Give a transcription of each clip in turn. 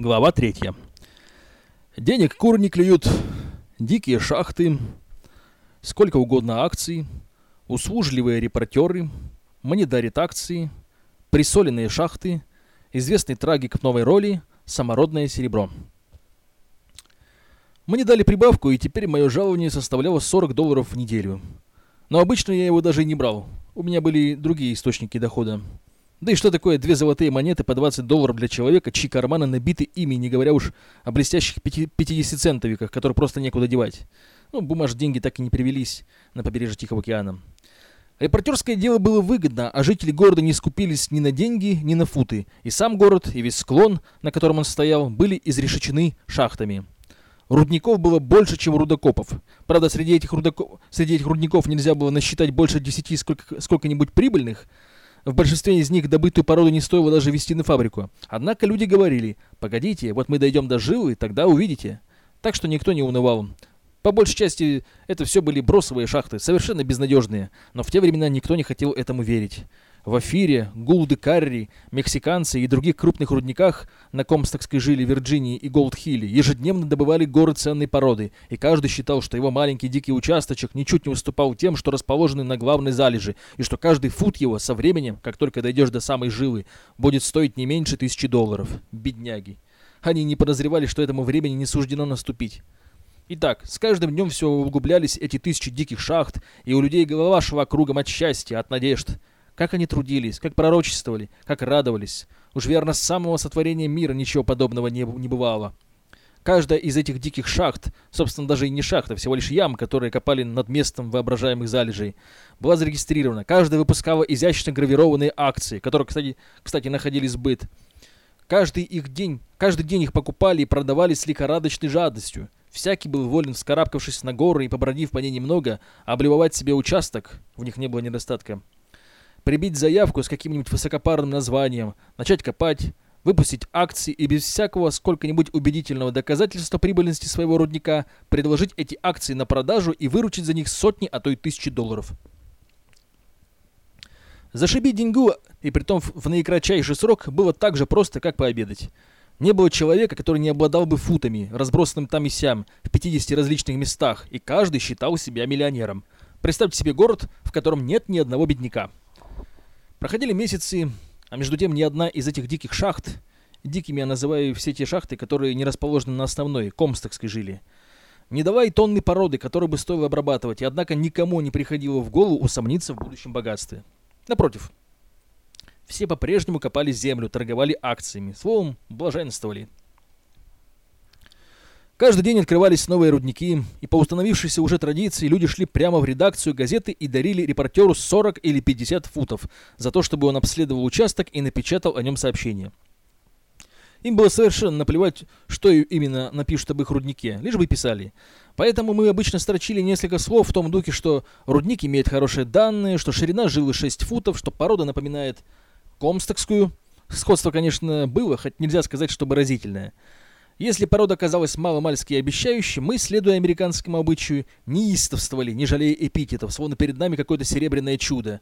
Глава 3. Денег кур не клюют, дикие шахты, сколько угодно акций, услужливые репортеры, мне дарят акции, присоленные шахты, известный трагик в новой роли, самородное серебро. Мне дали прибавку, и теперь мое жалование составляло 40 долларов в неделю. Но обычно я его даже и не брал. У меня были другие источники дохода. Да и что такое две золотые монеты по 20 долларов для человека, чьи карманы набиты ими, не говоря уж о блестящих 50-центовиках, которые просто некуда девать. Ну, бумажные деньги так и не привелись на побережье Тихого океана. Репортерское дело было выгодно, а жители города не скупились ни на деньги, ни на футы. И сам город, и весь склон, на котором он стоял, были изрешечены шахтами. Рудников было больше, чем рудокопов. Правда, среди этих, рудоков, среди этих рудников нельзя было насчитать больше десяти сколько, сколько-нибудь прибыльных. В большинстве из них добытую породу не стоило даже везти на фабрику. Однако люди говорили, погодите, вот мы дойдем до жилы, тогда увидите. Так что никто не унывал. По большей части это все были бросовые шахты, совершенно безнадежные, но в те времена никто не хотел этому верить. В Афире, Гулды-Карри, Мексиканцы и других крупных рудниках на Комстокской жиле Вирджинии и Голдхилле ежедневно добывали горы ценной породы, и каждый считал, что его маленький дикий участочек ничуть не уступал тем, что расположены на главной залежи, и что каждый фут его со временем, как только дойдешь до самой жилы, будет стоить не меньше тысячи долларов. Бедняги. Они не подозревали, что этому времени не суждено наступить. Итак, с каждым днем все углублялись эти тысячи диких шахт, и у людей голова шла кругом от счастья, от надежд. Как они трудились, как пророчествовали, как радовались. Уж верно, с самого сотворения мира ничего подобного не, не бывало. Каждая из этих диких шахт, собственно, даже и не шахта, всего лишь ям, которые копали над местом воображаемых залежей, была зарегистрирована. Каждая выпускала изящно гравированные акции, которые, кстати, кстати находили сбыт. Каждый их день, каждый день их покупали и продавали с лихорадочной жадностью. Всякий был волен, вскарабкавшись на горы и побродив по ней немного, облюбовать себе участок, в них не было недостатка. Прибить заявку с каким-нибудь высокопарным названием, начать копать, выпустить акции и без всякого сколько-нибудь убедительного доказательства прибыльности своего рудника предложить эти акции на продажу и выручить за них сотни, а то и тысячи долларов. Зашибить деньгу, и притом в наикратчайший срок, было так же просто, как пообедать. Не было человека, который не обладал бы футами, разбросанным там и сям, в 50 различных местах, и каждый считал себя миллионером. Представьте себе город, в котором нет ни одного бедняка. Проходили месяцы, а между тем ни одна из этих диких шахт, дикими я называю все те шахты, которые не расположены на основной, комстокской жиле, не давай тонны породы, которые бы стоило обрабатывать, и однако никому не приходило в голову усомниться в будущем богатстве. Напротив, все по-прежнему копали землю, торговали акциями, словом, блаженствовали. Каждый день открывались новые рудники, и по установившейся уже традиции люди шли прямо в редакцию газеты и дарили репортеру 40 или 50 футов за то, чтобы он обследовал участок и напечатал о нем сообщение. Им было совершенно наплевать, что именно напишут об их руднике, лишь бы писали. Поэтому мы обычно строчили несколько слов в том духе, что рудник имеет хорошие данные, что ширина жилы 6 футов, что порода напоминает комстокскую. Сходство, конечно, было, хоть нельзя сказать, что выразительное. Если порода казалась мало-мальски обещающей, мы, следуя американскому обычаю, неистовствовали, не жалея эпитетов, словно перед нами какое-то серебряное чудо.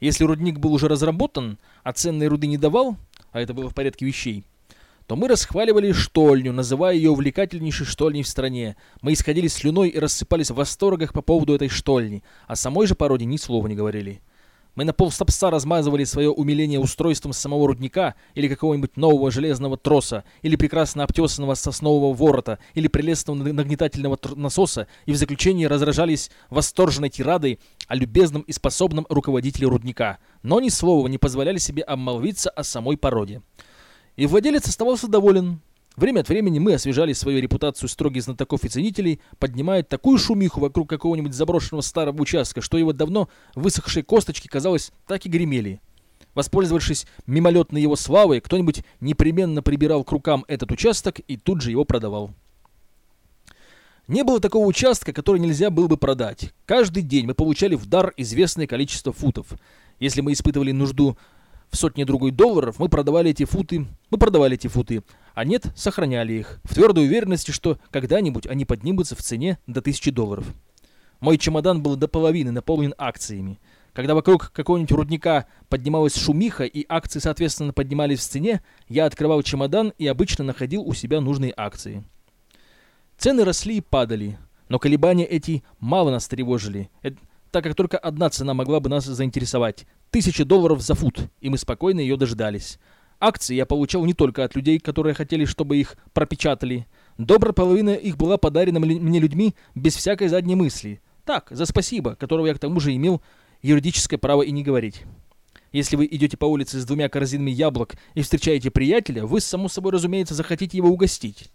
Если рудник был уже разработан, а ценной руды не давал, а это было в порядке вещей, то мы расхваливали штольню, называя ее увлекательнейшей штольней в стране. Мы исходили слюной и рассыпались в восторгах по поводу этой штольни, а самой же породе ни слова не говорили. Мы на полстопса размазывали свое умиление устройством самого рудника или какого-нибудь нового железного троса, или прекрасно обтесанного соснового ворота, или прелестного нагнетательного насоса, и в заключении разражались восторженной тирадой о любезном и способном руководителе рудника, но ни слова не позволяли себе обмолвиться о самой породе. И владелец оставался доволен, Время от времени мы освежали свою репутацию строгих знатоков и ценителей, поднимая такую шумиху вокруг какого-нибудь заброшенного старого участка, что его давно высохшие косточки, казалось, так и гремели. Воспользовавшись мимолетной его славой, кто-нибудь непременно прибирал к рукам этот участок и тут же его продавал. Не было такого участка, который нельзя было бы продать. Каждый день мы получали в дар известное количество футов. Если мы испытывали нужду в сотне другой долларов, мы продавали эти футы, мы продавали эти футы, а нет, сохраняли их, в твердой уверенности, что когда-нибудь они поднимутся в цене до тысячи долларов. Мой чемодан был до половины наполнен акциями. Когда вокруг какого-нибудь рудника поднималась шумиха и акции, соответственно, поднимались в цене, я открывал чемодан и обычно находил у себя нужные акции. Цены росли и падали, но колебания эти мало нас тревожили, так как только одна цена могла бы нас заинтересовать – тысяча долларов за фут, и мы спокойно ее дождались. Акции я получал не только от людей, которые хотели, чтобы их пропечатали. Добрая половина их была подарена мне людьми без всякой задней мысли. Так, за спасибо, которого я к тому же имел юридическое право и не говорить. Если вы идете по улице с двумя корзинами яблок и встречаете приятеля, вы, само собой разумеется, захотите его угостить.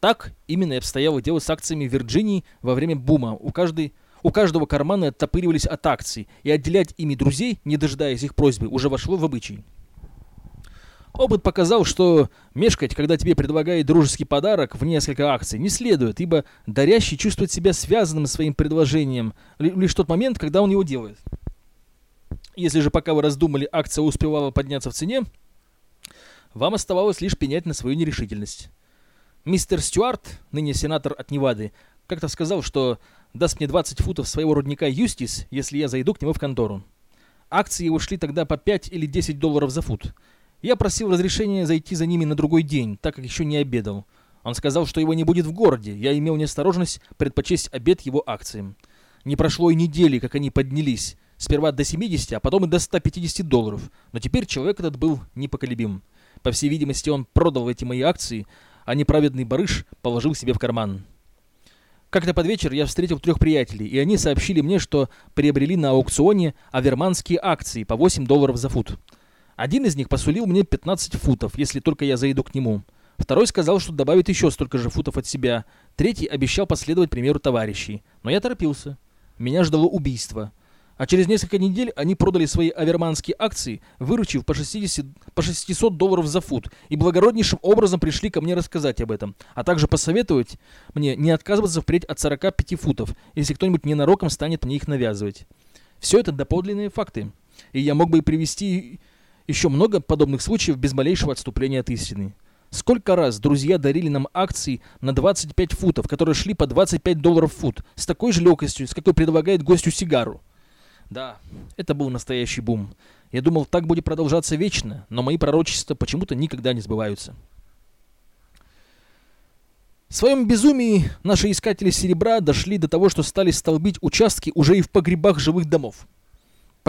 Так именно и обстояло дело с акциями Вирджинии во время бума. У, каждой, у каждого кармана оттопыривались от акций, и отделять ими друзей, не дожидаясь их просьбы, уже вошло в обычай. Опыт показал, что мешкать, когда тебе предлагают дружеский подарок в несколько акций, не следует, ибо дарящий чувствует себя связанным своим предложением лишь тот момент, когда он его делает. Если же пока вы раздумали, акция успевала подняться в цене, вам оставалось лишь пенять на свою нерешительность. Мистер Стюарт, ныне сенатор от Невады, как-то сказал, что даст мне 20 футов своего рудника Юстис, если я зайду к нему в контору. Акции ушли тогда по 5 или 10 долларов за фут. Я просил разрешения зайти за ними на другой день, так как еще не обедал. Он сказал, что его не будет в городе. Я имел неосторожность предпочесть обед его акциям. Не прошло и недели, как они поднялись. Сперва до 70, а потом и до 150 долларов. Но теперь человек этот был непоколебим. По всей видимости, он продал эти мои акции, а неправедный барыш положил себе в карман. Как-то под вечер я встретил трех приятелей, и они сообщили мне, что приобрели на аукционе аверманские акции по 8 долларов за фут. Один из них посулил мне 15 футов, если только я зайду к нему. Второй сказал, что добавит еще столько же футов от себя. Третий обещал последовать примеру товарищей. Но я торопился. Меня ждало убийство. А через несколько недель они продали свои аверманские акции, выручив по, 60, по 600 долларов за фут, и благороднейшим образом пришли ко мне рассказать об этом, а также посоветовать мне не отказываться впредь от 45 футов, если кто-нибудь ненароком станет мне их навязывать. Все это доподлинные факты, и я мог бы привести еще много подобных случаев без малейшего отступления от истины. Сколько раз друзья дарили нам акции на 25 футов, которые шли по 25 долларов фут, с такой же легкостью, с какой предлагает гостю сигару. Да, это был настоящий бум. Я думал, так будет продолжаться вечно, но мои пророчества почему-то никогда не сбываются. В своем безумии наши искатели серебра дошли до того, что стали столбить участки уже и в погребах живых домов.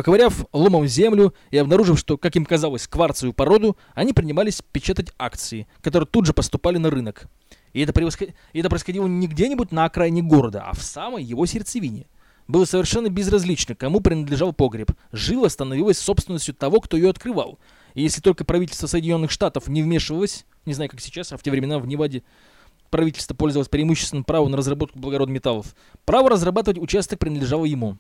Поковыряв ломом землю и обнаружив, что, как им казалось, кварцевую породу, они принимались печатать акции, которые тут же поступали на рынок. И это, превосход... и это происходило не где-нибудь на окраине города, а в самой его сердцевине. Было совершенно безразлично, кому принадлежал погреб. Жила становилась собственностью того, кто ее открывал. И если только правительство Соединенных Штатов не вмешивалось, не знаю, как сейчас, а в те времена в Неваде правительство пользовалось преимущественным правом на разработку благородных металлов, право разрабатывать участок принадлежало ему.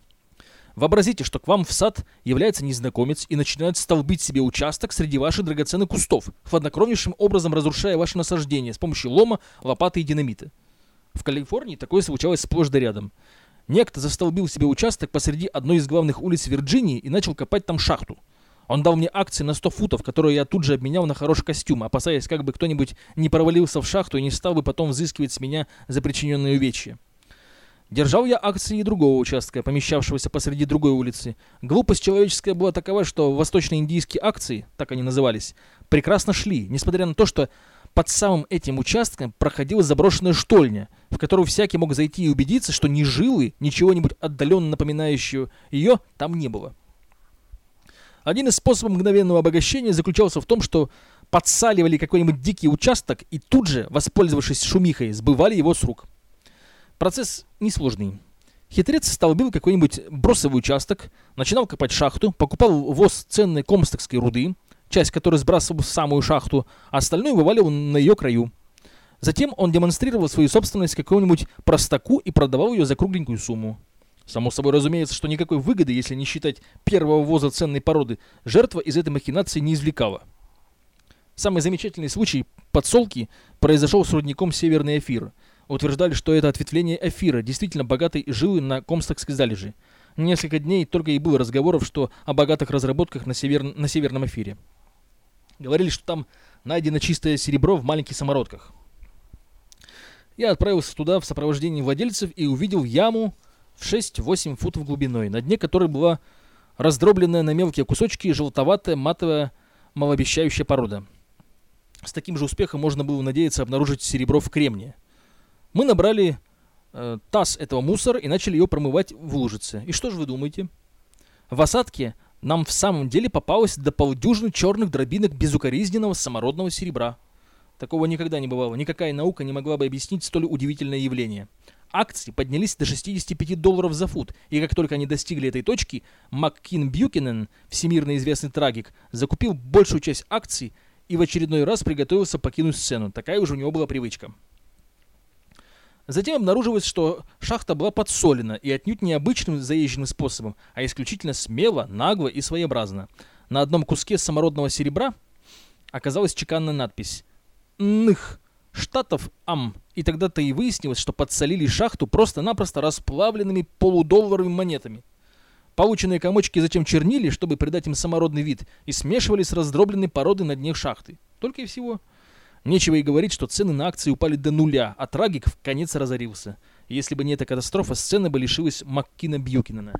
Вообразите, что к вам в сад является незнакомец и начинает столбить себе участок среди ваших драгоценных кустов, хладнокровнейшим образом разрушая ваше насаждение с помощью лома, лопаты и динамита. В Калифорнии такое случалось сплошь да рядом. Некто застолбил себе участок посреди одной из главных улиц Вирджинии и начал копать там шахту. Он дал мне акции на 100 футов, которые я тут же обменял на хороший костюм, опасаясь, как бы кто-нибудь не провалился в шахту и не стал бы потом взыскивать с меня за причиненные увечья. Держал я акции другого участка, помещавшегося посреди другой улицы. Глупость человеческая была такова, что восточно-индийские акции, так они назывались, прекрасно шли, несмотря на то, что под самым этим участком проходила заброшенная штольня, в которую всякий мог зайти и убедиться, что ни жилы, ни чего-нибудь отдаленно напоминающего ее там не было. Один из способов мгновенного обогащения заключался в том, что подсаливали какой-нибудь дикий участок и тут же, воспользовавшись шумихой, сбывали его с рук. Процесс несложный. Хитрец столбил какой-нибудь бросовый участок, начинал копать шахту, покупал воз ценной комстокской руды, часть которой сбрасывал в самую шахту, а остальную вываливал на ее краю. Затем он демонстрировал свою собственность какому-нибудь простаку и продавал ее за кругленькую сумму. Само собой разумеется, что никакой выгоды, если не считать первого воза ценной породы, жертва из этой махинации не извлекала. Самый замечательный случай подсолки произошел с рудником Северный Эфир – утверждали, что это ответвление эфира, действительно богатой жилы на Комстокской залежи. Несколько дней только и было разговоров, что о богатых разработках на, север... на северном эфире. Говорили, что там найдено чистое серебро в маленьких самородках. Я отправился туда в сопровождении владельцев и увидел яму в 6-8 футов глубиной, на дне которой была раздробленная на мелкие кусочки желтоватая матовая малообещающая порода. С таким же успехом можно было надеяться обнаружить серебро в кремне. Мы набрали э, таз этого мусора и начали ее промывать в лужице. И что же вы думаете? В осадке нам в самом деле попалось до полдюжины черных дробинок безукоризненного самородного серебра. Такого никогда не бывало. Никакая наука не могла бы объяснить столь удивительное явление. Акции поднялись до 65 долларов за фут, и как только они достигли этой точки, Маккин Бьюкинен, всемирно известный трагик, закупил большую часть акций и в очередной раз приготовился покинуть сцену. Такая уже у него была привычка. Затем обнаружилось, что шахта была подсолена и отнюдь не обычным заезженным способом, а исключительно смело, нагло и своеобразно. На одном куске самородного серебра оказалась чеканная надпись «Ных», штатов ам. И тогда-то и выяснилось, что подсолили шахту просто-напросто расплавленными полудолларовыми монетами. Полученные комочки затем чернили, чтобы придать им самородный вид, и смешивали с раздробленной породой на дне шахты. Только и всего. Нечего и говорить, что цены на акции упали до нуля, а трагик в конец разорился. Если бы не эта катастрофа, сцена бы лишилась Маккина Бьюкинена.